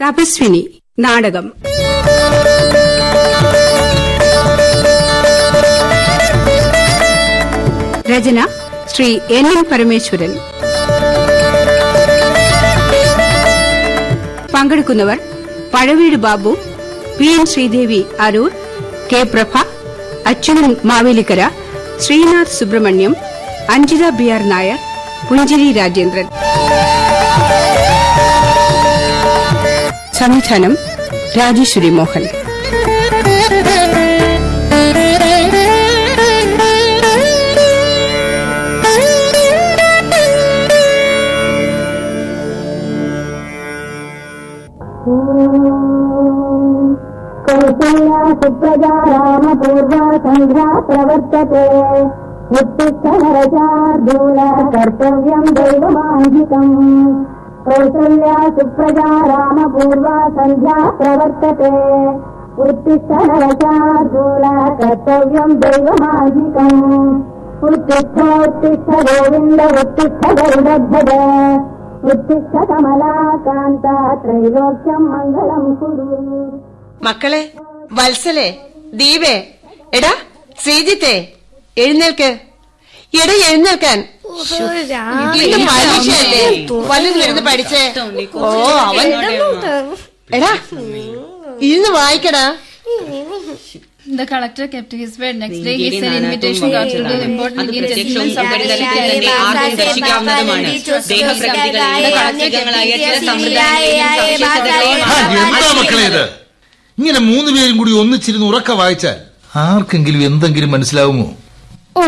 തപസ്വിനി നാടകം. രചന Shri N N Parameswaran. പങ്കെടുക്കുന്നവർ Pazhaveedu Babu P N Sreedevi Aroor K Prabha Achuthan Mavelikkara Sreenath Subramaniam Anjitha B R Nair Punchiri Rajendran. സംവിധാനം രാജേശ്വരി മോഹൻ कौसल्या सुप्रजा रामपूर्वा सन्ध्या प्रवर्तते उत्तिष्ठनरचार्दूल कर्तव्यम् दैवमाहितम् कौसल्या सुप्रजा रामपूर्वा सन्ध्या प्रवर्तते उत्तिष्ठनरचार्दूल कर्तव्यम् दैवमाहितम् उत्तिष्ठ उत्तिष्ठ गोविन्द उत्तिष्ठ गरुडध्वज उत्तिष्ठ कमलाकान्ता त्रैलोक्यम् मङ्गलम् कुरु മക്കളെ വത്സലേ ദീപേ എടാ ശ്രീജിത്തെ എഴുന്നേൽക്ക് എടാ എഴുന്നേൽക്കാൻ. വല്ലതും ഇരുന്ന് പഠിച്ചേ. ഓ അവൻ എടാ ഇരുന്ന് വായിക്കടാ. The collector kept his word. Next day, he sent invitation got to the important. Indian gentlemen ഇങ്ങനെ മൂന്ന് പേരും കൂടി ഒന്നിച്ചിരുന്ന് ഉറക്ക വായിച്ചാൽ ആർക്കെങ്കിലും എന്തെങ്കിലും മനസ്സിലാവുമോ? ഓ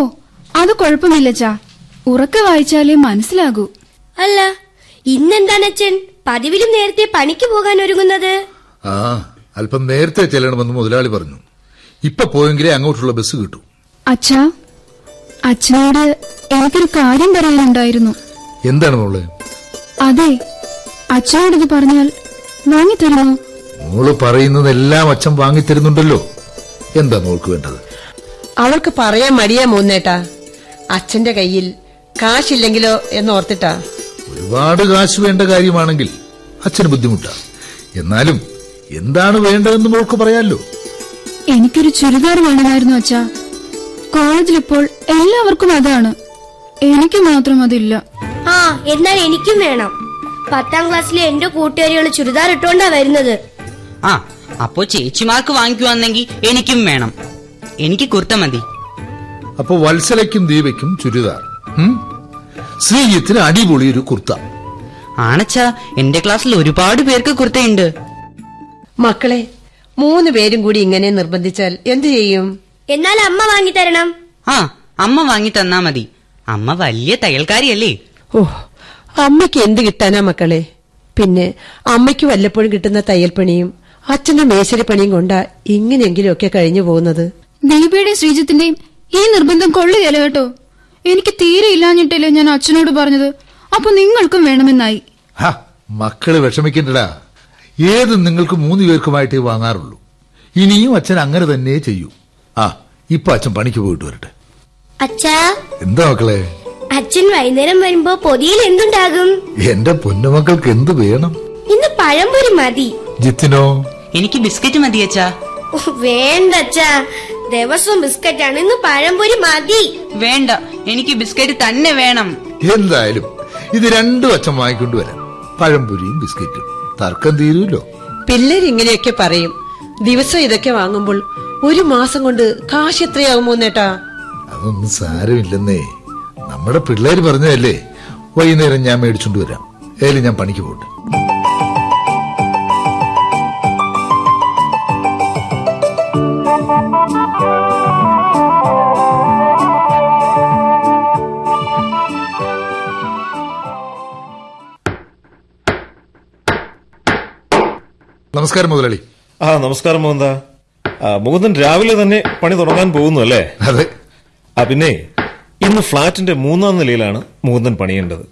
അത് ചാ. ഉറക്കെ വായിച്ചാലേ മനസ്സിലാകൂ. അല്ല ഇന്നെന്താണ് അച്ഛൻ? പതിവിലും നേരത്തെ പണിക്ക് പോകാൻ ഒരുങ്ങുന്നത്? ആ അല്പം നേരത്തെ ചെല്ലണമെന്ന് മുതലാളി പറഞ്ഞു. ഇപ്പൊ പോയെങ്കിലേ അങ്ങോട്ടുള്ള ബസ് കിട്ടൂ. അച്ഛാ അച്ഛനോട് എനിക്കൊരു കാര്യം പറയാനുണ്ടായിരുന്നു. എന്താണ് മോൾ? അതെ അച്ഛനോടത് പറഞ്ഞാൽ വാങ്ങിത്തരുമോ? മോൾ പറയുന്നതെല്ലാം അച്ഛൻ വാങ്ങിത്തരുന്നുണ്ടല്ലോ. എന്താ മോൾക്ക് വേണ്ടത്? അവൾക്ക് പറയാൻ മടിയാ മൂന്നേട്ടാ. അച്ഛന്റെ കയ്യിൽ കാശില്ലെങ്കിലോ എന്നോർത്തിട്ടാ. ഒരുപാട് കാശ് വേണ്ട കാര്യമാണെങ്കിൽ അച്ഛന് ബുദ്ധിമുട്ടാ. എന്നാലും എന്താണ് വേണ്ടതെന്ന് മോൾക്ക് പറയാമല്ലോ എനിക്കൊരു ചുരിദാർ വേണമായിരുന്നു അച്ഛാ. കോളേജിലിപ്പോൾ എല്ലാവർക്കും അതാണ്. എനിക്ക് മാത്രം അതില്ല. ആ എന്നാൽ എനിക്കും വേണം. പത്താം ക്ലാസ്സിലെ എന്റെ കൂട്ടുകാരികൾ ചുരിദാർ ഇട്ടോണ്ടാ വരുന്നത്. ആ അപ്പോ ചേച്ചിമാർക്ക് വാങ്ങിക്കുവാന്നെങ്കിൽ എനിക്കും വേണം. എനിക്ക് കുർത്ത മതി. അപ്പൊ വത്സലയ്ക്കും ദീപയ്ക്കും ചുരിദാർ? ശ്രീജിത്തിന് അടിപൊളി ഒരു കുർത്ത. ആണച്ചാ എന്റെ ക്ലാസ്സിൽ ഒരുപാട് പേർക്ക് കുർത്തയുണ്ട്. മക്കളെ മൂന്ന് പേരും കൂടി ഇങ്ങനെ നിർബന്ധിച്ചാൽ എന്തു ചെയ്യും? എന്നാൽ അമ്മ വാങ്ങി തരണം. ആ അമ്മ വാങ്ങി തന്നാ മതി. അമ്മ വലിയ തയ്യൽക്കാരിയല്ലേ. ഓ അമ്മയ്ക്ക് എന്ത് കിട്ടാനാ മക്കളെ? പിന്നെ അമ്മയ്ക്ക് വല്ലപ്പോഴും കിട്ടുന്ന തയ്യൽപ്പണിയും അച്ഛന്റെ മേശരി പണിയും കൊണ്ടാ ഇങ്ങനെയെങ്കിലുമൊക്കെ കഴിഞ്ഞു പോകുന്നത്. ദീപയുടെയും ശ്രീജിത്തിന്റെയും ഈ നിർബന്ധം കൊള്ളുകയല്ല കേട്ടോ? എനിക്ക് തീരെ ഇല്ലാഞ്ഞിട്ടല്ലേ ഞാൻ അച്ഛനോട് പറഞ്ഞത്. അപ്പൊ നിങ്ങൾക്കും വേണമെന്നായി. ഹ, മക്കൾ വിഷമിക്കണ്ടടാ. ഏത് നിങ്ങൾക്ക് മൂന്ന് പേർക്കുമായിട്ടേ വാങ്ങാറുള്ളൂ. ഇനിയും അച്ഛൻ അങ്ങനെ തന്നെ ചെയ്യൂ. ആ ഇപ്പൊ അച്ഛൻ പണിക്ക് പോയിട്ട് വരട്ടെ. അച്ഛാ. എന്താ മക്കളെ? അച്ഛൻ വൈകുന്നേരം വരുമ്പോ പൊതിയിൽ എന്തുണ്ടാകും? എന്റെ പൊന്നുമക്കൾക്ക് എന്ത് വേണം? ഇന്ന് പഴംപൊരി മതി. ജിത്തിനോ? എനിക്ക് ബിസ്ക്കറ്റ് മതി അച്ഛാ. വേണ്ട അച്ഛാ. ദിവസവും ആണ് ഇന്ന് പഴംപൊരി മതി. വേണ്ട. എനിക്ക് ബിസ്ക്കറ്റ് തന്നെ വേണം. എന്തായാലും ഇത് രണ്ടു വച്ചം വാങ്ങിക്കൊണ്ടുവരാം പഴംപൊരിയും ബിസ്ക്കറ്റും. തർക്കം തീരുമല്ലോ പിള്ളേർ ഇങ്ങനെയൊക്കെ പറയും. ദിവസം ഇതൊക്കെ വാങ്ങുമ്പോൾ ഒരു മാസം കൊണ്ട് കാശ് എത്രയാകുമോ നേട്ടാ? അതൊന്നും സാരമില്ലെന്നേ. നമ്മുടെ പിള്ളേര് പറഞ്ഞതല്ലേ വൈകുന്നേരം ഞാൻ മേടിച്ചോണ്ട് വരാം. ഏലും ഞാൻ പണിക്ക് പോട്ടെ നമസ്കാരം മുതലാളി. ആ നമസ്കാരം മുകുന്ദ മുകുന്ദൻ രാവിലെ തന്നെ പണി തുടങ്ങാൻ പോകുന്നു അല്ലേ? അതെ. ആ പിന്നെ ഇന്ന് ഫ്ളാറ്റിന്റെ മൂന്നാം നിലയിലാണ് മുകുന്ദൻ പണിയേണ്ടത്.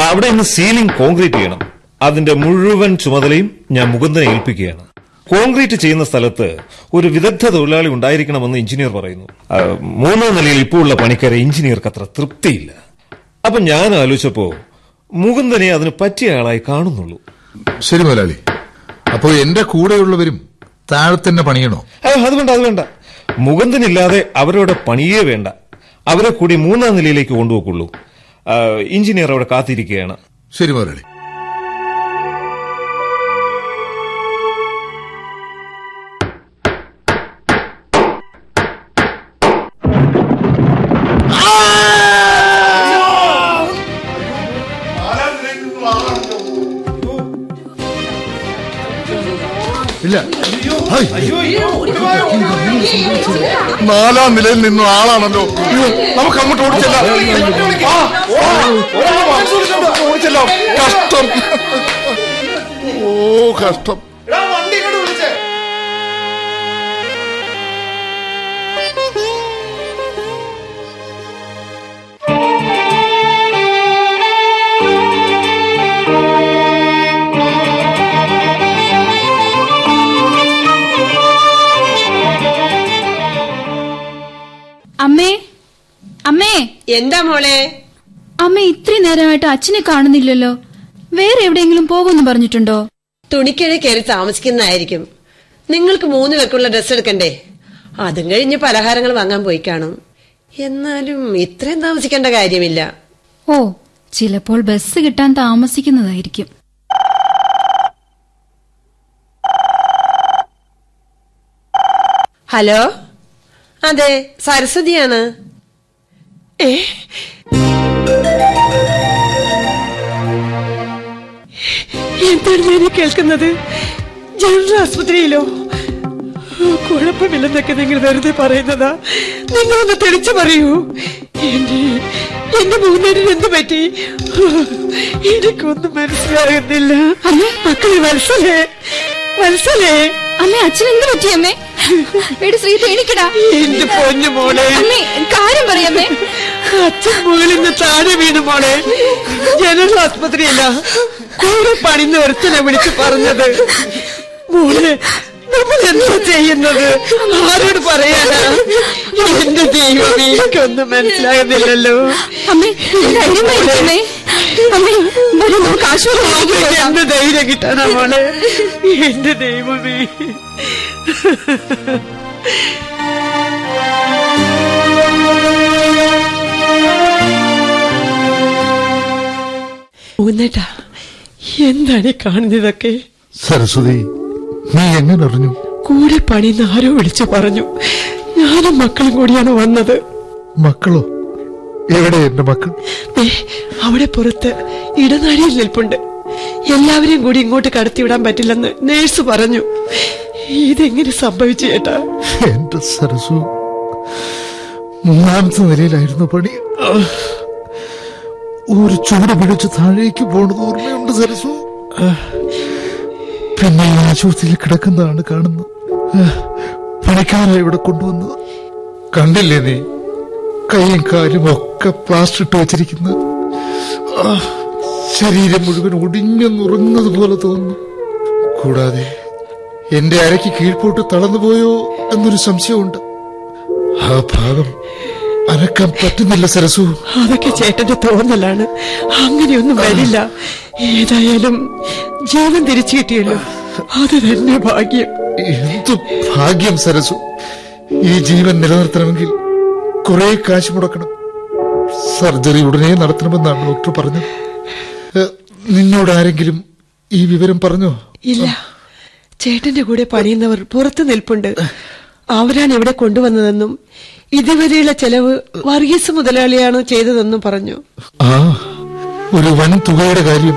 അവിടെ ഇന്ന് സീലിംഗ് കോൺക്രീറ്റ് ചെയ്യണം. അതിന്റെ മുഴുവൻ ചുമതലയും ഞാൻ മുകുന്ദനെ ഏൽപ്പിക്കുകയാണ്. കോൺക്രീറ്റ് ചെയ്യുന്ന സ്ഥലത്ത് ഒരു വിദഗ്ധ തൊഴിലാളി ഉണ്ടായിരിക്കണമെന്ന് എഞ്ചിനീയർ പറയുന്നു. മൂന്നാം നിലയിൽ ഇപ്പോൾ ഉള്ള പണിക്കാരെ എഞ്ചിനീയർക്ക് അത്ര തൃപ്തിയില്ല. അപ്പൊ ഞാൻ ആലോചിച്ചപ്പോ മുകുന്ദനെ അതിന് പറ്റിയ ആളായി കാണുന്നുള്ളൂ. ശരി മുതലാളി. അപ്പോ എന്റെ കൂടെയുള്ളവരും താഴെ തന്നെ പണിയണോ അത് വേണ്ട അത് വേണ്ട. മുകുന്ദനില്ലാതെ അവരോട് പണിയേ വേണ്ട. അവരെ കൂടി മൂന്നാം നിലയിലേക്ക് കൊണ്ടുപോക്കുള്ളൂ. എഞ്ചിനീയർ അവിടെ കാത്തിരിക്കുകയാണ്. ശരി മുരളി നാലാം നിലയിൽ നിന്നും ആളാണല്ലോ. നമുക്ക് അങ്ങോട്ട് ഓടിച്ചെല്ലാം. ഓടിച്ചെല്ലാം. കഷ്ടം. ഓ കഷ്ടം. എന്താ മോളെ? അമ്മ ഇത്രയും നേരമായിട്ട് അച്ഛനെ കാണുന്നില്ലല്ലോ. വേറെ എവിടെയെങ്കിലും പോകുമെന്ന് പറഞ്ഞിട്ടുണ്ടോ? തുണിക്കഴി കയറി താമസിക്കുന്നതായിരിക്കും. നിങ്ങൾക്ക് മൂന്ന് പേർക്കുള്ള ഡ്രസ്സ് എടുക്കണ്ടേ? അതും കഴിഞ്ഞ് പലഹാരങ്ങൾ വാങ്ങാൻ പോയി കാണും. എന്നാലും ഇത്രയും താമസിക്കേണ്ട കാര്യമില്ല. ഓ ചിലപ്പോൾ ബസ് കിട്ടാൻ താമസിക്കുന്നതായിരിക്കും. ഹലോ? അതെ സരസ്വതിയാണ്. എന്താണ് ഞാൻ കേൾക്കുന്നത്? ജനറൽ ആസ്പത്രിയിലോ കുഴപ്പമില്ലെന്നൊക്കെ നിങ്ങൾ വെറുതെ പറയുന്നതാ. നിങ്ങളൊന്ന് തെളിച്ചു പറയൂ. എന്റെ എന്റെ മൂന്നേരിന് എന്ത് പറ്റി? എനിക്കൊന്നും മനസ്സിലാകുന്നില്ല. അമ്മ. മക്കളെ വത്സലേ വത്സലേ. അമ്മ അച്ഛൻ എന്ത് പറ്റി അമ്മേ? എടി ശ്രീ എണീക്കടാ എന്റെ പൊന്നു മോളെ. അമ്മേ കാര്യം പറയമ്മേ അച്ഛൻ മുകളിൽ നിന്ന് താഴെ വീണു മോളെ. ജനറൽ ആസ്പത്രിയല്ല കൂടെ പണിന്ന് ഒരുത്തനെ വിളിച്ചു പറഞ്ഞത്. മോളെ നമ്മൾ എന്താ ചെയ്യുന്നത്? ആരോട് പറയാനാ? എന്റെ ദൈവം എനിക്കൊന്നും മനസ്സിലാകുന്നില്ലല്ലോ. അമ്മേ അമ്മേ. നമുക്ക് എനിക്ക് എന്ത് ധൈര്യം കിട്ടാനാ മോളെ? എന്റെ ദൈവമേ. ഊന്നേട്ടാ എന്താണ് കാണുന്നതൊക്കെ? സരസ്വതി നീ എങ്ങനെ അറിഞ്ഞു? കൂടെ പണി ആരോ വിളിച്ചു പറഞ്ഞു. ഞാനും മക്കളും കൂടിയാണ് വന്നത്. മക്കളോ? എവിടെ എന്റെ മക്കൾ? അവിടെ പുറത്ത് ഇടനാഴിയിൽ നിൽപ്പുണ്ട്. എല്ലാവരെയും കൂടി ഇങ്ങോട്ട് കടത്തിവിടാൻ പറ്റില്ലെന്ന് നേഴ്സ് പറഞ്ഞു. ഇതെങ്ങനെ സംഭവിച്ചു ചേട്ടാ? എന്റെ സരസു മൂന്നാമത്തെ നിലയിലായിരുന്നു പണി. ഒരു ചൂട് പിടിച്ച് താഴേക്ക് പോണത് ഓർമ്മയുണ്ട് സരസു? പിന്നെ ആശുപത്രിയിൽ കിടക്കുന്നതാണ് കാണുന്നത്. പണിക്കാരാ ഇവിടെ കൊണ്ടുവന്നത്. കണ്ടില്ലേ നീ? കൈയും കാലും ഒക്കെ പ്ലാസ്റ്റർ ഇട്ട് വെച്ചിരിക്കുന്നത്. ശരീരം മുഴുവൻ ഒടിഞ്ഞു നുറങ്ങുന്നത് പോലെ തോന്നുന്നു. കൂടാതെ എന്റെ അരയ്ക്ക് കീഴ്പോട്ട് തളർന്നുപോയോ എന്നൊരു സംശയമുണ്ട്. ആ ഭാഗം അനക്കാൻ പറ്റുന്നില്ല സരസു. അതൊക്കെ ചേട്ടന്റെ തോന്നലാണ്. അങ്ങനെയൊന്നും വരില്ല. ഏതായാലും ജീവൻ തിരിച്ചു കിട്ടിയല്ലോ. അത് തന്നെ ഭാഗ്യം. എന്തു ഭാഗ്യം സരസു. ഈ ജീവൻ നിലനിർത്തണമെങ്കിൽ കുറെ കാശ് മുടക്കണം. സർജറി ഉടനെ നടത്തണമെന്നാണ് ഡോക്ടർ പറഞ്ഞത്. നിന്നോട് ആരെങ്കിലും ഈ വിവരം പറഞ്ഞോ? ഇല്ല. ചേട്ടന്റെ കൂടെ പണിയുന്നവർ പുറത്തു നിൽപ്പുണ്ട്. അവരാണ് ഇവിടെ കൊണ്ടുവന്നതെന്നും ഇതുവരെയുള്ള ചെലവ് വർഗീസ് മുതലാളിയാണ് ചെയ്തതെന്നും പറഞ്ഞു. ആ ഒരു വൻ തുകയുടെ കാര്യം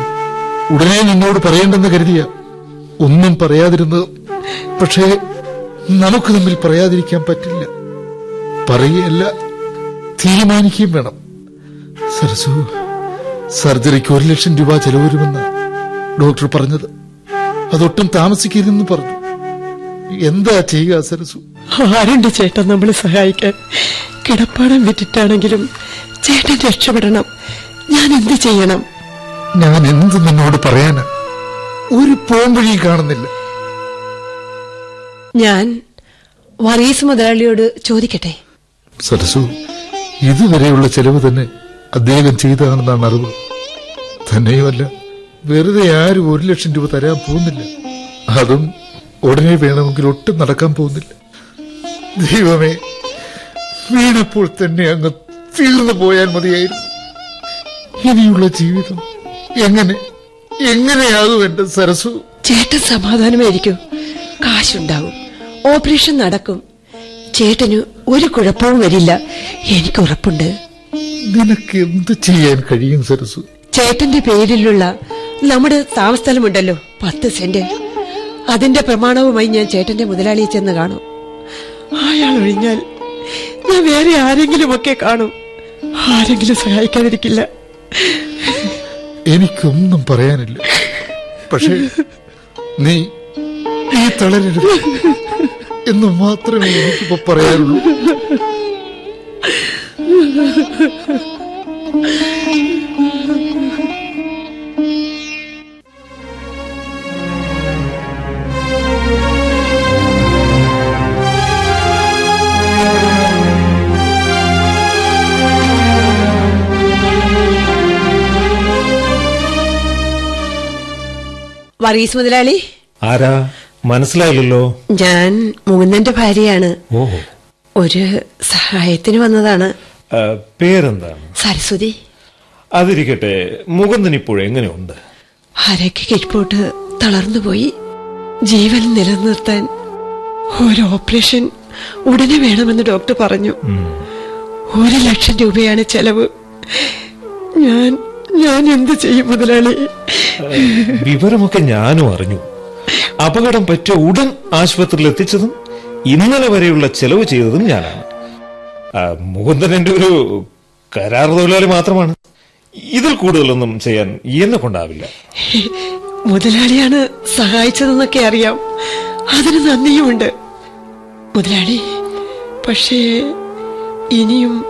ഉടനെ നിന്നോട് പറയേണ്ടെന്ന് കരുതിയ ഒന്നും പറയാതിരുന്നത് പക്ഷേ നമുക്ക് തമ്മിൽ പറയാതിരിക്കാൻ പറ്റില്ല. പറയുകയല്ല തീരുമാനിക്കുകയും വേണം. സരസു സർജറിക്ക് ഒരു ലക്ഷം രൂപ ചെലവ് വരുമെന്ന് ഡോക്ടർ പറഞ്ഞത്. അതൊട്ടും താമസിക്കരുതെന്ന് പറഞ്ഞു. എന്താ ചെയ്യുക സരസു ആരുണ്ട് ചേട്ടൻ നമ്മളെ സഹായിക്കാൻ? കിടപ്പാടം വിറ്റിട്ടാണെങ്കിലും ചേട്ടൻ രക്ഷപ്പെടണം. ഞാൻ എന്ത് ചെയ്യണം? ഞാൻ എന്ത് നിന്നോട് പറയാനാ? ഒരു പോംവഴി കാണുന്നില്ല. ഞാൻ വറീസ് മുതലാളിയോട് ചോദിക്കട്ടെ? സരസു ഇതുവരെയുള്ള ചെലവ് തന്നെ അദ്ദേഹം ചെയ്തതാണെന്നാണ് അറിവ്. തന്നെയുമല്ല വെറുതെ ആരും ഒരു ലക്ഷം രൂപ തരാൻ പോകുന്നില്ല. അതും ഉടനെ വേണമെങ്കിൽ ഒട്ടും നടക്കാൻ പോകുന്നില്ല. ദൈവമേ വീണപ്പോൾ തന്നെ അങ്ങ് തീർന്നു പോയാൽ മതിയായിരുന്നു. ഇനിയുള്ള ജീവിതം എങ്ങനെ എങ്ങനെയാകും എന്റെ സരസു? ചേട്ടൻ സമാധാനമായിരിക്കും. കാശുണ്ടാവും. ഓപ്പറേഷൻ നടക്കും. ചേട്ടന് ഒരു കുഴപ്പവും വരില്ല. എനിക്ക് ഉറപ്പുണ്ട്. നിനക്ക് എന്ത് ചെയ്യാൻ കഴിയും സരസു? ചേട്ടന്റെ പേരിലുള്ള നമ്മുടെ താമസസ്ഥലമുണ്ടല്ലോ പത്ത് സെന്റ്. അതിന്റെ പ്രമാണവുമായി ഞാൻ ചേട്ടന്റെ മുതലാളിയെ ചെന്ന് കാണും. അയാൾ ഒഴിഞ്ഞാൽ ഞാൻ വേറെ ആരെങ്കിലും ഒക്കെ കാണും. ആരെങ്കിലും സഹായിക്കാതിരിക്കില്ല എനിക്കൊന്നും പറയാനില്ല. പക്ഷേ നീ ഈ തളരരുത് എന്ന് മാത്രമേ എനിക്കിപ്പോ പറയാനുള്ളൂ. വർഗീസ് മുതലാളി? ആരാ? മനസ്സിലായില്ലല്ലോ. ഞാൻ മുകുന്ദന്റെ ഭാര്യയാണ്. ഒരു സഹായത്തിന് വന്നതാണ്. പേരെന്താണ്? സരസ്വതി. അതിരിക്കട്ടെ മുകുന്ദൻ ഇപ്പോൾ എങ്ങനെയുണ്ട്? അരയ്ക്ക് കിഴിപ്പോട്ട് തളർന്നുപോയി. ജീവൻ നിലനിർത്താൻ ഒരു ഓപ്പറേഷൻ ഉടനെ വേണമെന്ന് ഡോക്ടർ പറഞ്ഞു. ഒരു ലക്ഷം രൂപയാണ് ചെലവ്. ഞാൻ ഞാൻ എന്ത് ചെയ്യും മുതലാളി? വിവരമൊക്കെ ഞാനും അറിഞ്ഞു. അപകടം പറ്റിയ ഉടൻ ആശുപത്രിയിൽ എത്തിച്ചതും ഇന്നലെ വരെയുള്ള ചെലവ് ചെയ്തതും ഞാനാണ്. മുകുന്ദൻ എന്റെ ഒരു കരാർ തൊഴിലാളി മാത്രമാണ്. ഇതിൽ കൂടുതലൊന്നും ചെയ്യാൻ എന്നെ കൊണ്ടാവില്ല. മുതലാളിയാണ് സഹായിച്ചതെന്നൊക്കെ അറിയാം. അതിന് നന്ദിയുമുണ്ട്. മുതലാളി പക്ഷേ ഇനിയും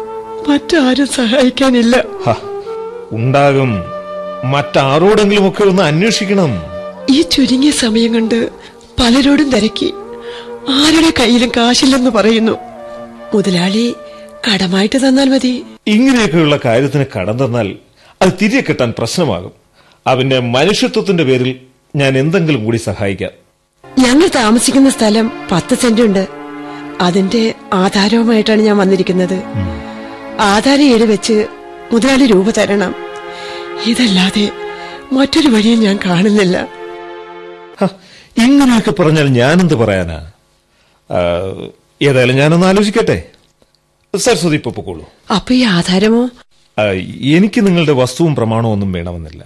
മറ്റാരും സഹായിക്കാനില്ല. ഉണ്ടാകും. മറ്റാരോടെങ്കിലും ഒക്കെ ഒന്ന് അന്വേഷിക്കണം. ഈ ചുരുങ്ങിയ സമയം കൊണ്ട് പലരോടും തിരക്കി. ആരുടെ കയ്യിലും കാശില്ലെന്ന് പറയുന്നു. മുതലാളി കടമായിട്ട് തന്നാൽ മതി. ഇങ്ങനെയൊക്കെയുള്ള കാര്യത്തിന് കടം തന്നാൽ അത് തിരികെ കിട്ടാൻ പ്രശ്നമാകും. അവന്റെ മനുഷ്യത്വത്തിന്റെ പേരിൽ ഞാൻ എന്തെങ്കിലും കൂടി സഹായിക്കാം. ഞങ്ങൾ താമസിക്കുന്ന സ്ഥലം പത്ത് സെന്റ് ഉണ്ട്. അതിന്റെ ആധാരവുമായിട്ടാണ് ഞാൻ വന്നിരിക്കുന്നത്. ആധാരം ഈട് വെച്ച് മുതലാളി രൂപ തരണം. ഇതല്ലാതെ മറ്റൊരു വഴിയും ഞാൻ കാണുന്നില്ല. ഇങ്ങനെയൊക്കെ പറഞ്ഞാൽ ഞാനെന്ത് പറയാനാ? ഏതായാലും ഞാനൊന്ന് ആലോചിക്കട്ടെ. സരസ്വതി ഇപ്പൊ പൊക്കോളൂ. അപ്പൊ ഈ ആധാരമോ? എനിക്ക് നിങ്ങളുടെ വസ്തുവും പ്രമാണവും ഒന്നും വേണമെന്നില്ല.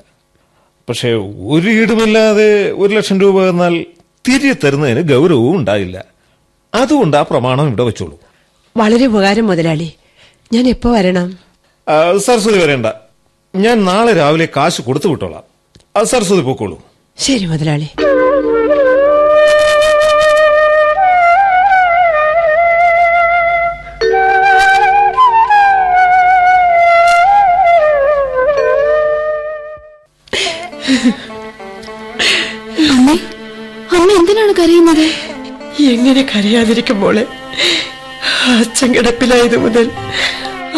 പക്ഷേ ഒരു ഈടുമില്ലാതെ ഒരു ലക്ഷം രൂപ എന്നാൽ തിരികെ തരുന്നതിന് ഗൗരവവും ഉണ്ടായില്ല അതുകൊണ്ട് ആ പ്രമാണം ഇവിടെ വെച്ചോളൂ. വളരെ ഉപകാരം മുതലാളി. ഞാൻ എപ്പോ വരണം? സരസ്വതി വരേണ്ട. ഞാൻ നാളെ രാവിലെ കാശ് കൊടുത്തു വിട്ടോളാം. സരസ്വതി പോക്കോളൂ. ശരി മുതലാളി. അമ്മേ അമ്മ എന്തിനാണ് കരയുന്നത്? എങ്ങനെ കരയാതിരിക്കുമ്പോൾ മോളെ? അച്ഛൻ കിടപ്പിലായത് മുതൽ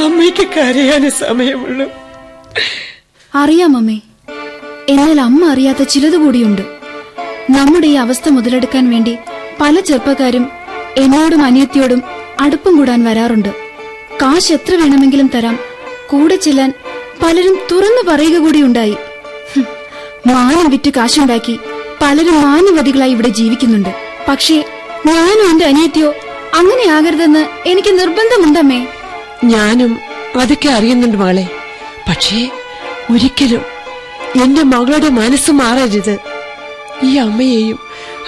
അമ്മയ്ക്ക് കരയാന് സമയമുള്ളൂ. അറിയാം അമ്മേ. എന്നാൽ അമ്മ അറിയാത്ത ചിലത് കൂടിയുണ്ട്. നമ്മുടെ ഈ അവസ്ഥ മുതലെടുക്കാൻ വേണ്ടി പല ചെറുപ്പക്കാരും എന്നോടും അനിയത്തിയോടും അടുപ്പം കൂടാൻ വരാറുണ്ട്. കാശ് എത്ര വേണമെങ്കിലും തരാം. കൂടെ ചെല്ലാൻ പലരും തുറന്നു പറയുക കൂടിയുണ്ടായി മാനം വിറ്റ് കാശുണ്ടാക്കി പലരും മാന്യവതികളായി ഇവിടെ ജീവിക്കുന്നുണ്ട്. പക്ഷേ ഞാനും എന്റെ അനിയത്തിയോ അങ്ങനെയാകരുതെന്ന് എനിക്ക് നിർബന്ധമുണ്ടമ്മേ. ഞാനും അതൊക്കെ അറിയുന്നുണ്ട് മകളെ. പക്ഷേ ഒരിക്കലും എന്റെ മകളുടെ മനസ്സ് മാറരുത്. ഈ അമ്മയെയും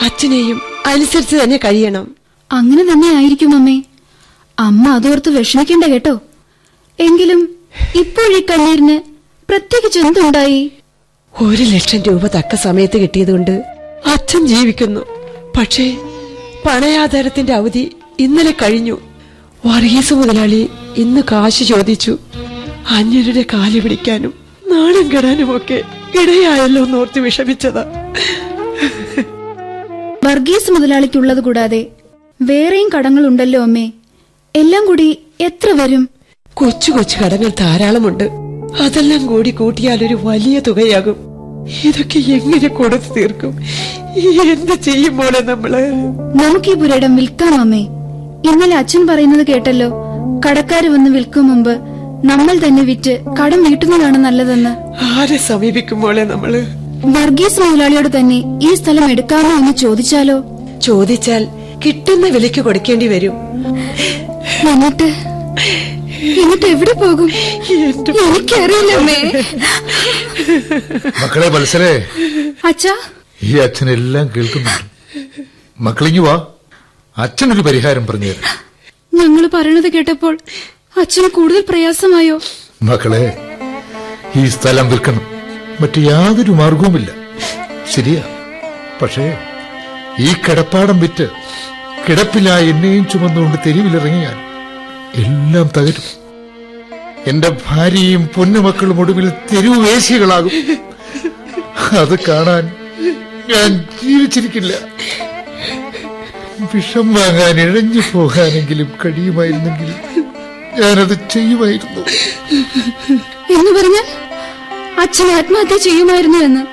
അച്ഛനെയും അനുസരിച്ച് തന്നെ കഴിയണം. അങ്ങനെ തന്നെ ആയിരിക്കും അമ്മേ. അമ്മ അതോർത്ത് വിഷമിക്കണ്ട കേട്ടോ. എങ്കിലും ഇപ്പോഴീ കണ്ണീരിന് പ്രത്യേകിച്ച് എന്തുണ്ടായി? ഒരു ലക്ഷം രൂപ തക്ക സമയത്ത് കിട്ടിയതുകൊണ്ട് അച്ഛൻ ജീവിക്കുന്നു. പക്ഷേ പണയാധാരത്തിന്റെ അവധി ഇന്നലെ കഴിഞ്ഞു. വർഗീസ് മുതലാളി ഇന്ന് കാശ് ചോദിച്ചു. അന്യരുടെ കാൽ പിടിക്കാനും നാണം കെടാനുമൊക്കെ ഇടയായല്ലോ എന്നോർത്ത് വിഷമിച്ചതാ. വർഗീസ് മുതലാളിക്കുള്ളത് കൂടാതെ വേറെയും കടങ്ങളുണ്ടല്ലോ അമ്മേ. എല്ലാം കൂടി എത്ര വരും? കൊച്ചു കൊച്ചു കടങ്ങൾ ധാരാളമുണ്ട്. അതെല്ലാം കൂടി കൂട്ടിയാൽ ഒരു വലിയ തുകയാകും. ഇതൊക്കെ എങ്ങനെ കൊടുത്തു തീർക്കും? എന്ത് ചെയ്യും പോലെ നമ്മൾ? നമുക്ക് ഈ പുരയിടം വിൽക്കാം അമ്മേ? ഇന്നലെ അച്ഛൻ പറയുന്നത് കേട്ടല്ലോ. കടക്കാര് വന്ന് വിൽക്കും മുമ്പ് നമ്മൾ തന്നെ വിറ്റ് കടം വീട്ടുന്നതാണ് നല്ലതെന്ന്. ആരെ സമീപിക്കുമ്പോഴേ നമ്മൾ? വർഗീസ് മുതലാളിയോട് തന്നെ ഈ സ്ഥലം എടുക്കാമോ എന്ന് ചോദിച്ചാലോ? ചോദിച്ചാൽ കിട്ടുന്ന വിലയ്ക്ക് കൊടുക്കേണ്ടി വരും. എന്നിട്ട്? എന്നിട്ട് എവിടെ പോകും? എനിക്കറിയില്ല മക്കളെ മത്സരേ. അച്ഛാ? ഈ അച്ഛനെല്ലാം കേൾക്കുന്നുണ്ട്. മക്കളിങ്ങി വാ. അച്ഛനൊരു പരിഹാരം പറഞ്ഞുതരാം ഞങ്ങൾ പറയണത് കേട്ടപ്പോൾ അച്ഛന് കൂടുതൽ പ്രയാസമായോ? മക്കളെ ഈ സ്ഥലം വിൽക്കണം. മറ്റു യാതൊരു മാർഗവുമില്ല. ശരിയാ. പക്ഷേ ഈ കിടപ്പാടം വിറ്റ് കിടപ്പിലായ എന്നെയും ചുമന്നുകൊണ്ട് തെരുവിലിറങ്ങിയാൽ എല്ലാം തകരും. എന്റെ ഭാര്യയും പൊന്നുമക്കളും ഒടുവിൽ തെരുവേശികളാകും. അത് കാണാൻ ഞാൻ ജീവിച്ചിരിക്കില്ല. വിഷം വാങ്ങാൻ ഇഴഞ്ഞു പോകാനെങ്കിലും കഴിയുമായിരുന്നെങ്കിൽ ഞാനത് ചെയ്യുമായിരുന്നു. എന്ന് പറഞ്ഞാൽ അച്ഛൻ ആത്മഹത്യ ചെയ്യുമായിരുന്നു എന്ന്.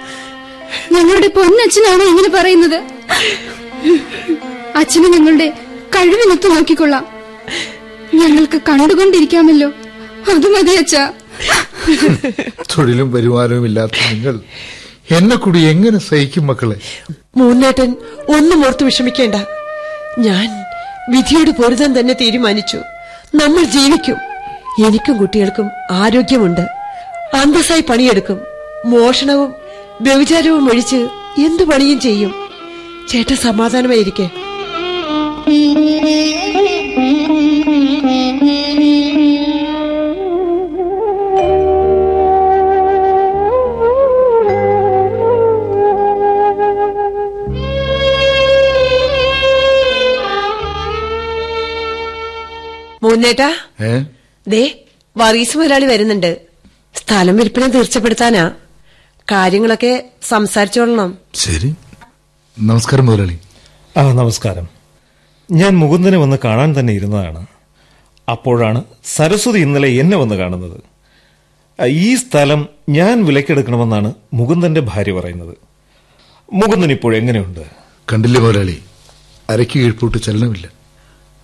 ഞങ്ങളുടെ പൊന്നച്ഛനാണ് ഇങ്ങനെ പറയുന്നത്. അച്ഛന് ഞങ്ങളുടെ കഴിവിനൊത്ത് നോക്കിക്കൊള്ളാം. ഞങ്ങൾക്ക് കണ്ടുകൊണ്ടിരിക്കാമല്ലോ. അത് മതി അച്ഛാ. തൊഴിലും വരുമാനവും ഇല്ലാത്ത നിങ്ങൾ എന്നെ കൂടി എങ്ങനെ സഹിക്കും മക്കളെ? മൂന്നേട്ടൻ ഒന്നും ഓർത്ത് വിഷമിക്കേണ്ട. ഞാൻ വിധിയോട് പൊരുതാൻ തന്നെ തീരുമാനിച്ചു. നമ്മൾ ജീവിക്കും. എനിക്കും കുട്ടികൾക്കും ആരോഗ്യമുണ്ട്. അന്തസ്സായി പണിയെടുക്കും. മോഷണവും വ്യഭിചാരവും ഒഴിച്ച് എന്തു പണിയും ചെയ്യും? ചേട്ടൻ സമാധാനമായിരിക്കെ. മൂന്നേട്ടാ ഏ? ദേ വറീസ് മുതലാളി വരുന്നുണ്ട്. സ്ഥലം വിൽപ്പന തീർച്ചപ്പെടുത്താനാ. കാര്യങ്ങളൊക്കെ സംസാരിച്ചോളണം ശരി. നമസ്കാരം മുതലാളി. ആ നമസ്കാരം. ഞാൻ മുകുന്ദനെ വന്ന് കാണാൻ തന്നെ ഇരുന്നതാണ്. അപ്പോഴാണ് സരസ്വതി ഇന്നലെ എന്നെ വന്ന് കാണുന്നത്. ഈ സ്ഥലം ഞാൻ വിലക്കെടുക്കണമെന്നാണ് മുകുന്ദന്റെ ഭാര്യ പറയുന്നത്. മുകുന്ദൻ ഇപ്പോൾ എങ്ങനെയുണ്ട്? കണ്ടില്ലേ മുതലാളി? അരയ്ക്ക് കീഴ്പോട്ട് ചലനമില്ല.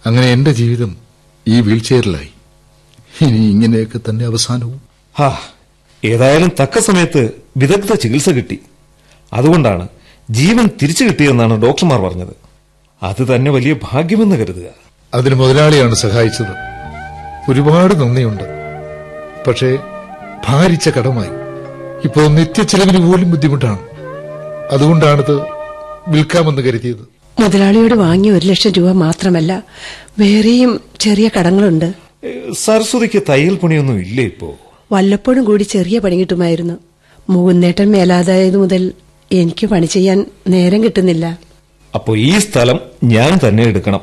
അങ്ങനെ എന്റെ ജീവിതം ഈ വീൽ ചെയറിലായി ഇനി ഇങ്ങനെയൊക്കെ തന്നെ അവസാനവും. ഹാ ഏതായാലും തക്ക സമയത്ത് വിദഗ്ധ ചികിത്സ കിട്ടി. അതുകൊണ്ടാണ് ജീവൻ തിരിച്ചു കിട്ടിയെന്നാണ് ഡോക്ടർമാർ പറഞ്ഞത്. അത് തന്നെ വലിയ ഭാഗ്യമെന്ന് കരുതുക. അതിന് മുതലാളിയാണ് സഹായിച്ചത്. ഒരുപാട് നന്ദിയുണ്ട്. പക്ഷേ ഭാരിച്ച കടമായി. ഇപ്പോ നിത്യച്ചെലവിന് പോലും ബുദ്ധിമുട്ടാണ്. അതുകൊണ്ടാണിത് വിൽക്കാമെന്ന് കരുതിയത്. മുതലാളിയോട് വാങ്ങിയ ഒരു ലക്ഷം രൂപ മാത്രമല്ല വേറെയും ചെറിയ കടങ്ങളുണ്ട്. സരസ്വതിക്ക് തയ്യൽ പണിയൊന്നും ഇല്ലേ ഇപ്പോ? വല്ലപ്പോഴും കൂടി ചെറിയ പണി കിട്ടുമായിരുന്നു. മുകുന്നേട്ടൻ മേലാതായത് മുതൽ എനിക്ക് പണി ചെയ്യാൻ നേരം കിട്ടുന്നില്ല. അപ്പോ ഈ സ്ഥലം ഞാൻ തന്നെ എടുക്കണം.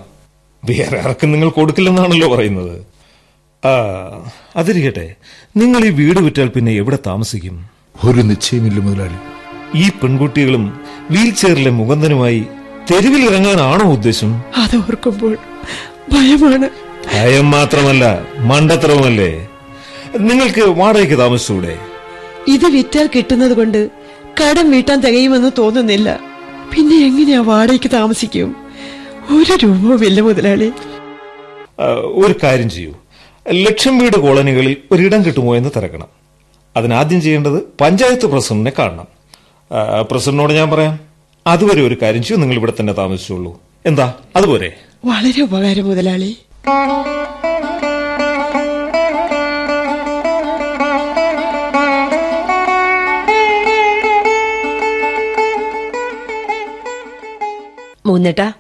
വേറെ ആർക്കും നിങ്ങൾ കൊടുക്കില്ലെന്നാണല്ലോ പറയുന്നത്. ആ അതിരിക്കട്ടെ. നിങ്ങൾ ഈ വീട് വിറ്റാൽ പിന്നെ എവിടെ താമസിക്കും? ഒരു നിശ്ചയമില്ല മുതലാളി. ഈ പെൺകുട്ടികളും വീൽ ചെയറിലെ മുകന്ദനുമായി തെരുവിൽ ഇറങ്ങാനാണോ ഉദ്ദേശം? അത് ഓർക്കുമ്പോൾ ഭയമാണ്. ഭയം മാത്രമല്ല മണ്ടത്തരവുമല്ലേ? നിങ്ങൾക്ക് വാടകയ്ക്ക് താമസിച്ചൂടെ? ഇത് വിറ്റാൽ കിട്ടുന്നത് കൊണ്ട് കടം വീട്ടാൻ തികയുമെന്ന് തോന്നുന്നില്ല. പിന്നെ എങ്ങനെയാ വാടകയ്ക്ക് താമസിക്കും? ഒരു രൂപവുമില്ല മുതലാളി. ഒരു കാര്യം ചെയ്യൂ. ലക്ഷം വീട് കോളനികളിൽ ഒരിടം കിട്ടുമോ എന്ന് തിരക്കണം. അതിനാദ്യം ചെയ്യേണ്ടത് പഞ്ചായത്ത് പ്രസിഡന്റിനെ കാണണം. പ്രസിഡന്റിനോട് ഞാൻ പറയാം. അതുവരെ ഒരു കാര്യം ചെയ്യൂ. നിങ്ങൾ ഇവിടെ തന്നെ താമസിച്ചുള്ളൂ എന്താ? അതുപോലെ വളരെ ഉപകാരം മുതലാളി. മൂന്നേട്ടാ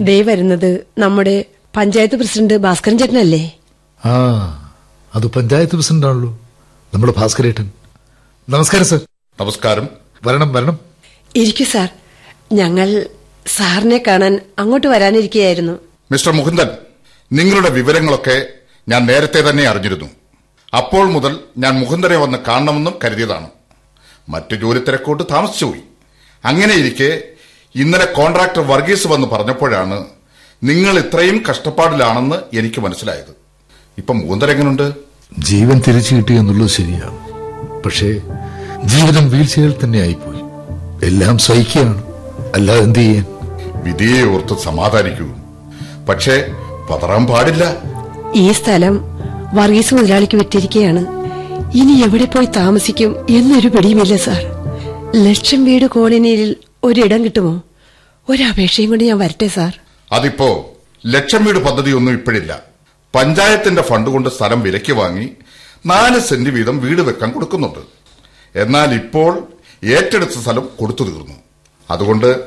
ദേ വരുന്നത് നമ്മുടെ പഞ്ചായത്ത് പ്രസിഡന്റ് ഭാസ്കരൻ ചേട്ടനല്ലേ? ആ അത് പഞ്ചായത്ത് പ്രസിഡന്റ് ആണല്ലോ നമ്മുടെ ഭാസ്കരേട്ടൻ. നമസ്കാരം സർ. നമസ്കാരം. വരണം വരണം. ഇരിക്കൂ സാർ. ഞങ്ങൾ സാറിനെ കാണാൻ അങ്ങോട്ട് വരാനിരിക്കുകയായിരുന്നു മിസ്റ്റർ മുകുന്ദൻ നിങ്ങളുടെ വിവരങ്ങളൊക്കെ ഞാൻ നേരത്തെ തന്നെ അറിഞ്ഞിരുന്നു. അപ്പോൾ മുതൽ ഞാൻ മുകുന്ദനെ വന്ന് കാണണമെന്നും കരുതിയതാണ്. മറ്റു ജോലി തിരക്കോട്ട് താമസിച്ചുപോയി. അങ്ങനെയിരിക്കെ ഇന്നലെ കോൺട്രാക്ടർ വർഗീസ് വന്ന് പറഞ്ഞപ്പോഴാണ് നിങ്ങൾ ഇത്രയും കഷ്ടപ്പാടിലാണെന്ന് എനിക്ക് മനസ്സിലായത്. ഇപ്പൊ മുകുന്ദൻ എങ്ങനെയുണ്ട് ജീവൻ തിരിച്ചു കിട്ടി എന്നുള്ളത് ശരിയാണ്. പക്ഷേ ജീവിതം വീഴ്ചയിൽ തന്നെ ആയിപ്പോയി എല്ലാം സഹിക്കുകയാണ്. അല്ലാതെ എന്ത് ചെയ്യാൻ വിധിയെ ഓർത്ത് സമാധാനിക്കൂ. പക്ഷേ പതറാൻ പാടില്ല. ഈ സ്ഥലം വർഗീസ് മുതലാളിക്ക് വിറ്റിരിക്കുകയാണ് ഇനി എവിടെ പോയി താമസിക്കും എന്നൊരു പിടിയുമില്ല സാർ. ലക്ഷം വീട് കോളനിയിൽ ഒരിടം കിട്ടുമോ? ഒരപേക്ഷയും കൊണ്ട് ഞാൻ വരട്ടെ സാർ. അതിപ്പോ ലക്ഷം വീട് പദ്ധതി പദ്ധതിയൊന്നും ഇപ്പോഴില്ല. പഞ്ചായത്തിന്റെ ഫണ്ട് കൊണ്ട് സ്ഥലം വിലയ്ക്ക് വാങ്ങി നാല് സെന്റ് വീതം വീട് വെക്കാൻ കൊടുക്കുന്നുണ്ട്. എന്നാൽ ഇപ്പോൾ ഏറ്റെടുത്ത സ്ഥലം കൊടുത്തു തീർന്നു. അതുകൊണ്ട്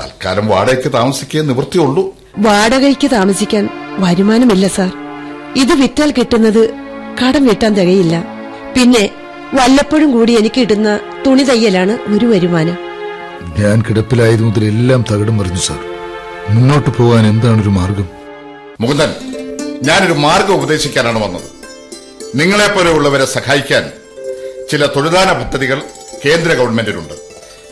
തൽക്കാലം വാടകയ്ക്ക് താമസിക്കേ നിവൃത്തിയുള്ളൂ. വാടകയ്ക്ക് താമസിക്കാൻ വരുമാനമില്ല സാർ. ഇത് വിറ്റാൽ കിട്ടുന്നത് കടം വീട്ടാൻ തികയില്ല. പിന്നെ വല്ലപ്പോഴും കൂടി എനിക്ക് ഇടുന്ന തുണി തയ്യലാണ് ഒരു വരുമാനം. ഞാൻ കിടപ്പിലായത് മുതൽ എല്ലാം തകിടം മറിഞ്ഞു സാർ. മുന്നോട്ട് പോകാൻ എന്താണ് ഒരു മാർഗം? മുകുന്ദൻ ഞാനൊരു മാർഗം ഉപദേശിക്കാനാണ് വന്നത്. നിങ്ങളെപ്പോലെയുള്ളവരെ സഹായിക്കാൻ ചില തൊഴിലാന പദ്ധതികൾ കേന്ദ്ര ഗവൺമെന്റിനുണ്ട്.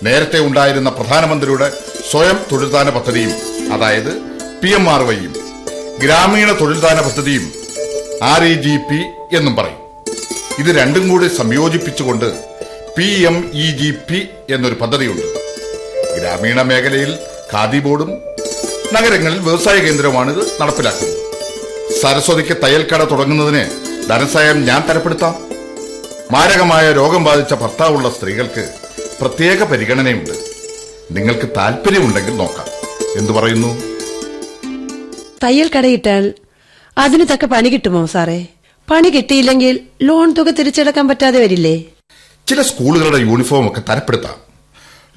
നേരത്തെ ഉണ്ടായിരുന്ന പ്രധാനമന്ത്രിയുടെ സ്വയം തൊഴിൽദാന പദ്ധതിയും അതായത് പി എം ആർ വൈയും ഗ്രാമീണ തൊഴിൽദാന പദ്ധതിയും ആർ ഇ ജി പി എന്നും പറയും. ഇത് രണ്ടും കൂടി സംയോജിപ്പിച്ചുകൊണ്ട് P M E G P എന്നൊരു പദ്ധതിയുണ്ട്. ഗ്രാമീണ മേഖലയിൽ ഖാദി ബോർഡും നഗരങ്ങളിൽ വ്യവസായ കേന്ദ്രവുമാണ് ഇത് നടപ്പിലാക്കുന്നത്. സരസ്വതിക്ക് തയ്യൽക്കട തുടങ്ങുന്നതിന് ധനസഹായം ഞാൻ തരപ്പെടുത്താം. മാരകമായ രോഗം ബാധിച്ച ഭർത്താവുള്ള സ്ത്രീകൾക്ക് പ്രത്യേക പരിഗണനയുണ്ട്. നിങ്ങൾക്ക് താല്പര്യമുണ്ടെങ്കിൽ നോക്കാം. എന്തു പറയുന്നു? തയ്യൽ കടയിട്ടാൽ അതിന് തക്ക പണി കിട്ടുമോ സാറേ? പണി കിട്ടിയില്ലെങ്കിൽ ലോൺ തുക തിരിച്ചടക്കാൻ പറ്റാതെ വരില്ലേ? ചില സ്കൂളുകളുടെ യൂണിഫോം ഒക്കെ തരപ്പെടുത്താം.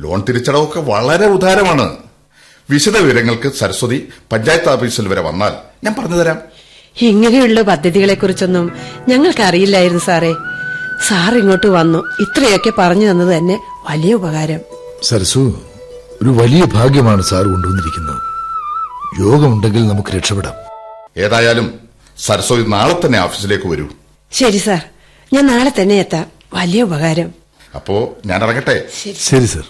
ലോൺ തിരിച്ചടവൊക്കെ വളരെ ഉദാരമാണ്. വിശദ വിവരങ്ങൾക്ക് സരസ്വതി പഞ്ചായത്ത് ഓഫീസിൽ വരെ വന്നാൽ ഞാൻ പറഞ്ഞുതരാം ഇങ്ങനെയുള്ള പദ്ധതികളെ കുറിച്ചൊന്നും ഞങ്ങൾക്ക് അറിയില്ലായിരുന്നു സാറേ. സാർ ഇങ്ങോട്ട് വന്നു. ഇത്രയൊക്കെ പറഞ്ഞു തന്നത് തന്നെ വലിയ ഉപകാരം. സരസു ഒരു വലിയ ഭാഗ്യമാണ് സാർ കൊണ്ടുവന്നിരിക്കുന്നത്. യോഗമുണ്ടെങ്കിൽ നമുക്ക് രക്ഷപ്പെടാം. ഏതായാലും സരസ്വതി നാളെ തന്നെ ഓഫീസിലേക്ക് വരൂ. ശരി സാർ. ഞാൻ നാളെ തന്നെ എത്താം. വലിയ ഉപകാരം. അപ്പോ ഞാൻ ഇറങ്ങട്ടെ? ശരി സാർ.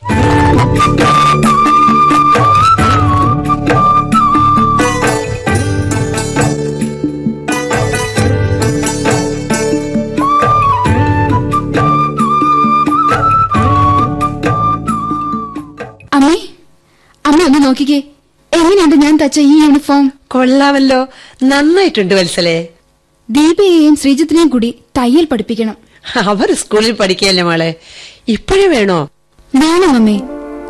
നോക്കിക്കേ. എങ്ങനെയുണ്ട് ഞാൻ തച്ച ഈ യൂണിഫോം കൊള്ളാമല്ലോ. നന്നായിട്ടുണ്ട് വത്സലേ. ദീപയെയും ശ്രീജിത്തിനെയും കൂടി തയ്യൽ പഠിപ്പിക്കണം. അവർ സ്കൂളിൽ പഠിക്കുകയല്ലേ മോളെ? ഇപ്പോഴേ വേണോ? വേണം അമ്മേ.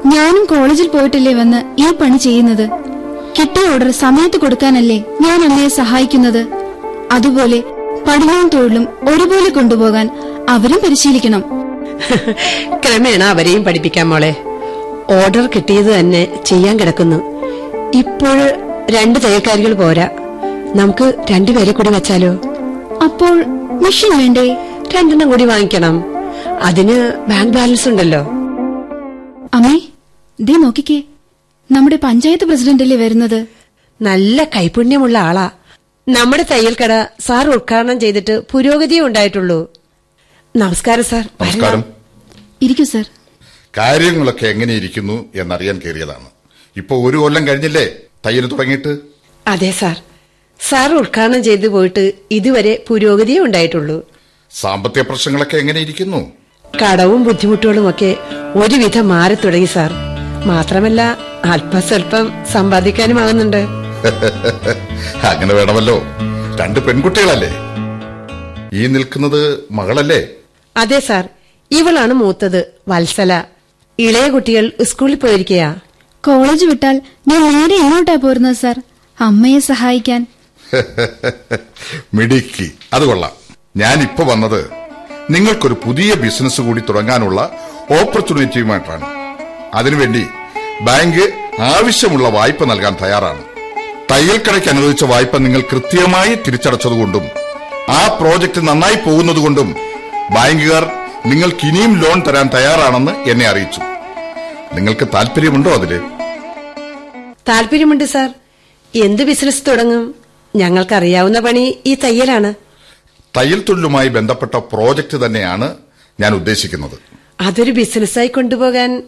ഞാനും കോളേജിൽ പോയിട്ടല്ലേ വന്ന് ഈ പണി ചെയ്യുന്നത്. കിട്ടിയ ഓർഡർ സമയത്ത് കൊടുക്കാനല്ലേ ഞാൻ അമ്മയെ സഹായിക്കുന്നത്. അതുപോലെ പഠനവും തൊഴിലും ഒരുപോലെ കൊണ്ടുപോകാൻ അവരും പരിശീലിക്കണം. ക്രമേണ അവരെയും പഠിപ്പിക്കാം മോളെ. ഓർഡർ കിട്ടിയത് തന്നെ ചെയ്യാൻ കിടക്കുന്നു. ഇപ്പോൾ രണ്ട് തയ്യൽക്കാരികൾ പോരാ. നമുക്ക് രണ്ടുപേരെ കൂടി വെച്ചാലോ? അപ്പോൾ മെഷീൻ വേണ്ടേ? രണ്ടെണ്ണം കൂടി വാങ്ങിക്കണം. അതിന് ബാങ്ക് ബാലൻസ് ഉണ്ടല്ലോ. അമ്മേ ദേ നോക്കിക്കേ. നമ്മുടെ പഞ്ചായത്ത് പ്രസിഡന്റല്ലേ വരുന്നത്? നല്ല കൈപുണ്യമുള്ള ആളാ. നമ്മുടെ തയ്യൽക്കട സാർ ഉദ്ഘാടനം ചെയ്തിട്ട് പുരോഗതിയേ ഉണ്ടായിട്ടുള്ളൂ. നമസ്കാരം സാർ. നമസ്കാരം. ഇരിക്കൂ സർ. കാര്യങ്ങളൊക്കെ എങ്ങനെയിരിക്കുന്നു എന്നറിയാൻ കയറിയതാണ്. ഇപ്പൊ ഒരു കൊല്ലം കഴിഞ്ഞില്ലേ? തയ്യൽ തുടങ്ങിയിട്ട്? അതെ സാർ. സാർ ഉദ്ഘാടനം ചെയ്തു പോയിട്ട് ഇതുവരെ പുരോഗതിയേ ഉണ്ടായിട്ടുള്ളൂ. സാമ്പത്തിക പ്രശ്നങ്ങളൊക്കെ എങ്ങനെയിരിക്കുന്നു? കടവും ബുദ്ധിമുട്ടുകളും ഒക്കെ ഒരുവിധം മാറി തുടങ്ങി സാർ. മാത്രമല്ല അല്പസ്വല്പം സമ്പാദിക്കാനുമാകുന്നുണ്ട് അങ്ങനെ വേണമല്ലോ. രണ്ട് പെൺകുട്ടികളല്ലേ? ഈ നിൽക്കുന്നത് മകളല്ലേ? അതെ സാർ. ഇവളാണ് മൂത്തത് വത്സല. ഇളയ കുട്ടികൾ സ്കൂളിൽ പോയിരിക്കയാ. കോളേജ് വിട്ടാൽ ഞാൻ നേരെ എങ്ങോട്ടാ പോരുന്നത് സർ? അമ്മയെ സഹായിക്കാൻ. മിടുക്കി. അത് കൊള്ളാം. ഞാൻ ഇപ്പൊ വന്നത് നിങ്ങൾക്കൊരു പുതിയ ബിസിനസ് കൂടി തുടങ്ങാനുള്ള ഓപ്പർച്യൂണിറ്റിയുമായിട്ടാണ്. അതിനുവേണ്ടി ബാങ്ക് ആവശ്യമുള്ള വായ്പ നൽകാൻ തയ്യാറാണ്. തയ്യൽക്കടയ്ക്ക് അനുവദിച്ച വായ്പ നിങ്ങൾ കൃത്യമായി തിരിച്ചടച്ചതുകൊണ്ടും ആ പ്രോജക്റ്റ് നന്നായി പോകുന്നതുകൊണ്ടും ബാങ്കുകാർ നിങ്ങൾക്ക് ഇനിയും ലോൺ തരാൻ തയ്യാറാണെന്ന് എന്നെ അറിയിച്ചു. നിങ്ങൾക്ക് താല്പര്യമുണ്ടോ അതിൽ? താല്പര്യമുണ്ട് സാർ. എന്ത് ബിസിനസ് തുടങ്ങും? ഞങ്ങൾക്കറിയാവുന്ന പണി ഈ തയ്യലാണ്. തയ്യൽ തൊഴിലുമായി ബന്ധപ്പെട്ട പ്രോജക്റ്റ് തന്നെയാണ് ഞാൻ ഉദ്ദേശിക്കുന്നത്. അതൊരു ബിസിനസ്സായി കൊണ്ടുപോകാൻ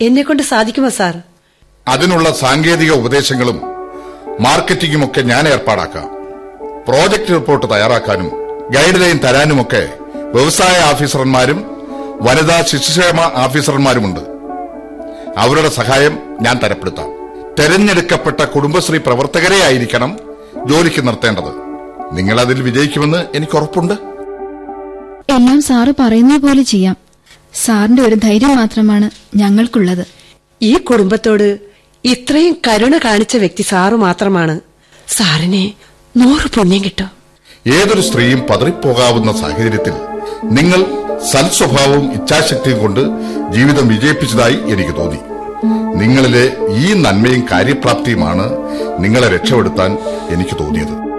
എന്നെ കൊണ്ട് സാധിക്കുമോ സാർ? അതിനുള്ള സാങ്കേതിക ഉപദേശങ്ങളും മാർക്കറ്റിംഗും ഒക്കെ ഞാൻ ഏർപ്പാടാക്കാം. പ്രോജക്റ്റ് റിപ്പോർട്ട് തയ്യാറാക്കാനും ഗൈഡ് ലൈൻ തരാനുമൊക്കെ വ്യവസായ ഓഫീസർമാരും വനിതാ ശിശുക്ഷേമ ഓഫീസർമാരുമുണ്ട് അവരുടെ സഹായം ഞാൻ തരപ്പെടുത്താം. തെരഞ്ഞെടുക്കപ്പെട്ട കുടുംബശ്രീ പ്രവർത്തകരെ ആയിരിക്കണം ജോലിക്ക് നിർത്തേണ്ടത്. നിങ്ങൾ അതിൽ വിജയിക്കുമെന്ന് എനിക്ക് ഉറപ്പുണ്ട്. എല്ലാം സാറ് പറയുന്നത് പോലെ ചെയ്യാം. സാറിന്റെ ഒരു ധൈര്യം മാത്രമാണ് ഞങ്ങൾക്കുള്ളത്. ഈ കുടുംബത്തോട് ഇത്രയും കരുണ കാണിച്ച വ്യക്തി സാറ് മാത്രമാണ്. സാറിനെ നൂറ് പുണ്യം കിട്ടും. ഏതൊരു സ്ത്രീയും പതറിപ്പോകാവുന്ന സാഹചര്യത്തിൽ നിങ്ങൾ സൽസ്വഭാവവും ഇച്ഛാശക്തിയും കൊണ്ട് ജീവിതം വിജയിപ്പിച്ചതായി എനിക്ക് തോന്നി. നിങ്ങളിലെ ഈ നന്മയും കാര്യപ്രാപ്തിയുമാണ് നിങ്ങളെ രക്ഷപ്പെടുത്താൻ എനിക്ക് തോന്നിയത്.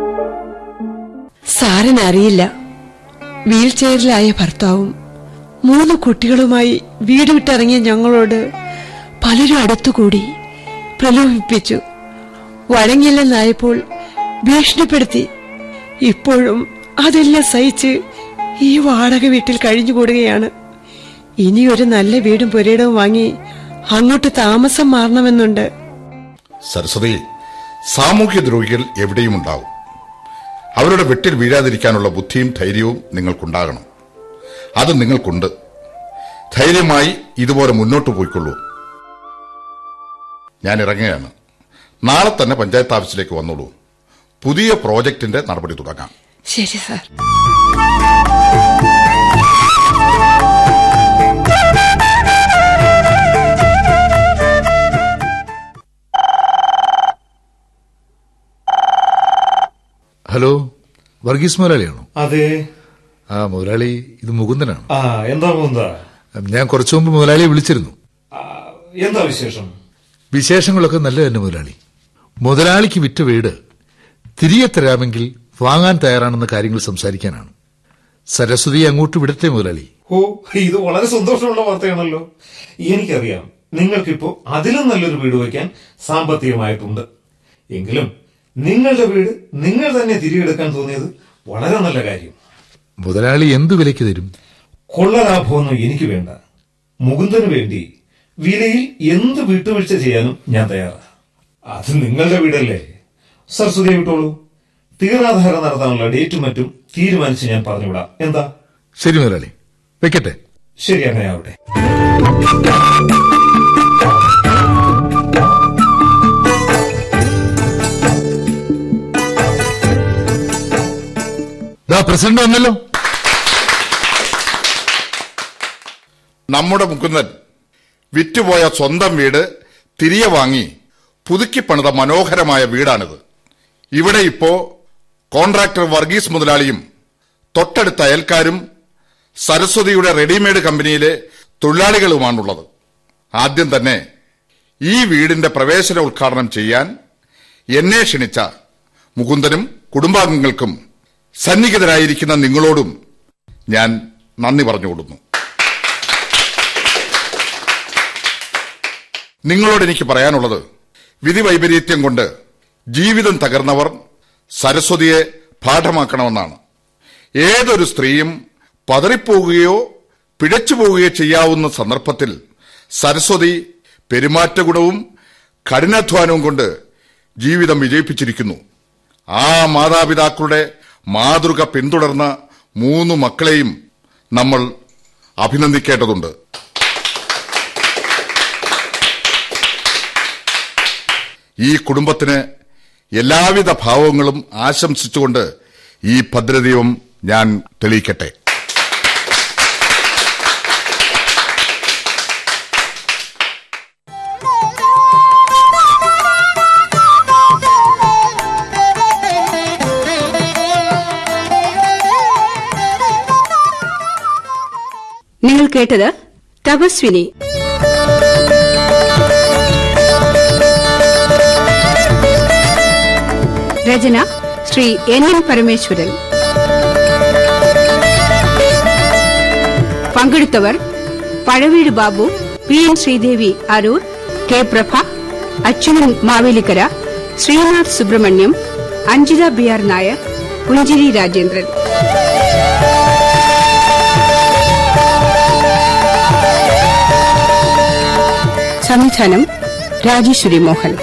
സാറിന് അറിയില്ല. വീൽ ചെയറിലായ ഭർത്താവും മൂന്ന് കുട്ടികളുമായി വീട് വിട്ടിറങ്ങിയ ഞങ്ങളോട് പലരും അടുത്തുകൂടി പ്രലോഭിപ്പിച്ചു. വഴങ്ങില്ലെന്നായപ്പോൾ ഭീഷണിപ്പെടുത്തി. ഇപ്പോഴും അതെല്ലാം സഹിച്ച് ഈ വാടക വീട്ടിൽ കഴിഞ്ഞുകൂടുകയാണ്. ഇനി ഒരു നല്ല വീടും പുരയിടവും വാങ്ങി അങ്ങോട്ട് താമസം മാറണമെന്നുണ്ട്. സരസ്വതി സാമൂഹ്യ ദ്രോഹികൾ എവിടെയും ഉണ്ടാവും. അവരുടെ വെട്ടിൽ വീഴാതിരിക്കാനുള്ള ബുദ്ധിയും ധൈര്യവും നിങ്ങൾക്കുണ്ടാകണം. അത് നിങ്ങൾക്കുണ്ട്. ധൈര്യമായി ഇതുപോലെ മുന്നോട്ട് പോയിക്കൊള്ളൂ. ഞാൻ ഇറങ്ങുകയാണ്. നാളെ തന്നെ പഞ്ചായത്ത് ഓഫീസിലേക്ക് വന്നോളൂ. പുതിയ പ്രോജക്റ്റിന്റെ നടപടി തുടങ്ങാം. ശരി സാർ. ഹലോ വർഗീസ് മുതലാളിയാണോ? അതെ. ആ മുതലാളി ഇത് മുകുന്ദനാണ്. ആ എന്താ മുകുന്ദ? ഞാൻ കുറച്ചു മുമ്പ് മുതലാളിയെ വിളിച്ചിരുന്നു. എന്താ വിശേഷം? വിശേഷങ്ങളൊക്കെ നല്ല തന്നെ മുതലാളി. മുതലാളിക്ക് വിറ്റ വീട് തിരികെ തരാമെങ്കിൽ വാങ്ങാൻ തയ്യാറാണെന്ന കാര്യങ്ങൾ സംസാരിക്കാനാണ്. സരസ്വതി അങ്ങോട്ട് വിടട്ടെ മുതലാളി. ഓ ഇത് വളരെ സന്തോഷമുള്ള വാർത്തയാണല്ലോ. എനിക്കറിയാം നിങ്ങൾക്കിപ്പോ അതിലും നല്ലൊരു വീട് വയ്ക്കാൻ സാമ്പത്തികമായിട്ടുണ്ട്. എങ്കിലും നിങ്ങളുടെ വീട് നിങ്ങൾ തന്നെ തിരികെടുക്കാൻ തോന്നിയത് വളരെ നല്ല കാര്യം. മുതലാളി എന്തു വിലയ്ക്ക് തരും? കൊള്ളലാഭമൊന്നും എനിക്ക് വേണ്ട. മുകുന്ദന് വേണ്ടി വിലയിൽ എന്ത് വിട്ടുവീഴ്ച ചെയ്യാനും ഞാൻ തയ്യാറാണ് അത് നിങ്ങളുടെ വീടല്ലേ? സരസ്വതിയെ വിട്ടോളൂ. തീരാധാര നടത്താനുള്ള ഡേറ്റും മറ്റും തീരുമാനിച്ച് ഞാൻ പറഞ്ഞുവിടാം. എന്താ? ശരി മുതലാളി. വെക്കട്ടെ. ശരി അങ്ങനെ ആവട്ടെ ദാ പ്രസിഡന്റ് വന്നല്ലോ. നമ്മുടെ മുകുന്ദൻ വിറ്റുപോയ സ്വന്തം വീട് തിരികെ വാങ്ങി പുതുക്കി പണിത മനോഹരമായ വീടാണിത്. ഇവിടെ ഇപ്പോ കോൺട്രാക്ടർ വർഗീസ് മുതലാളിയും തൊട്ടടുത്ത അയൽക്കാരും സരസ്വതിയുടെ റെഡിമെയ്ഡ് കമ്പനിയിലെ തൊഴിലാളികളുമാണുള്ളത്. ആദ്യം തന്നെ ഈ വീടിന്റെ പ്രവേശന ഉദ്ഘാടനം ചെയ്യാൻ എന്നെ ക്ഷണിച്ച മുകുന്ദനും കുടുംബാംഗങ്ങൾക്കും സന്നിഹിതരായിരിക്കുന്ന നിങ്ങളോടും ഞാൻ നന്ദി പറഞ്ഞുകൊടുന്നു നിങ്ങളോട് എനിക്ക് പറയാനുള്ളത് വിധി വൈപരീത്യം കൊണ്ട് ജീവിതം തകർന്നവർ സരസ്വതിയെ പാഠമാക്കണമെന്നാണ്. ഏതൊരു സ്ത്രീയും പതറിപ്പോകുകയോ പിഴച്ചു പോവുകയോ ചെയ്യാവുന്ന സന്ദർഭത്തിൽ സരസ്വതി പെരുമാറ്റഗുണവും കഠിനാധ്വാനവും കൊണ്ട് ജീവിതം വിജയിപ്പിച്ചിരിക്കുന്നു. ആ മാതാപിതാക്കളുടെ മാതൃക പിന്തുടർന്ന മൂന്ന് മക്കളെയും നമ്മൾ അഭിനന്ദിക്കേണ്ടതുണ്ട്. ഈ കുടുംബത്തിന് എല്ലാവിധ ഭാവങ്ങളും ആശംസിച്ചുകൊണ്ട് ഈ ഭദ്രദീപം ഞാൻ തെളിയിക്കട്ടെ. കേട്ടത് തപസ്വിനി. രചന Shri N N Parameswaran. പങ്കെടുത്തവർ Pazhaveedu Babu P N Sreedevi Aroor K Prabha Achuthan Mavelikkara Sreenath Subramaniam Anjitha B R Nair Punchiri Rajendran. സംവിധാനം രാജേശ്വരി മോഹൻ.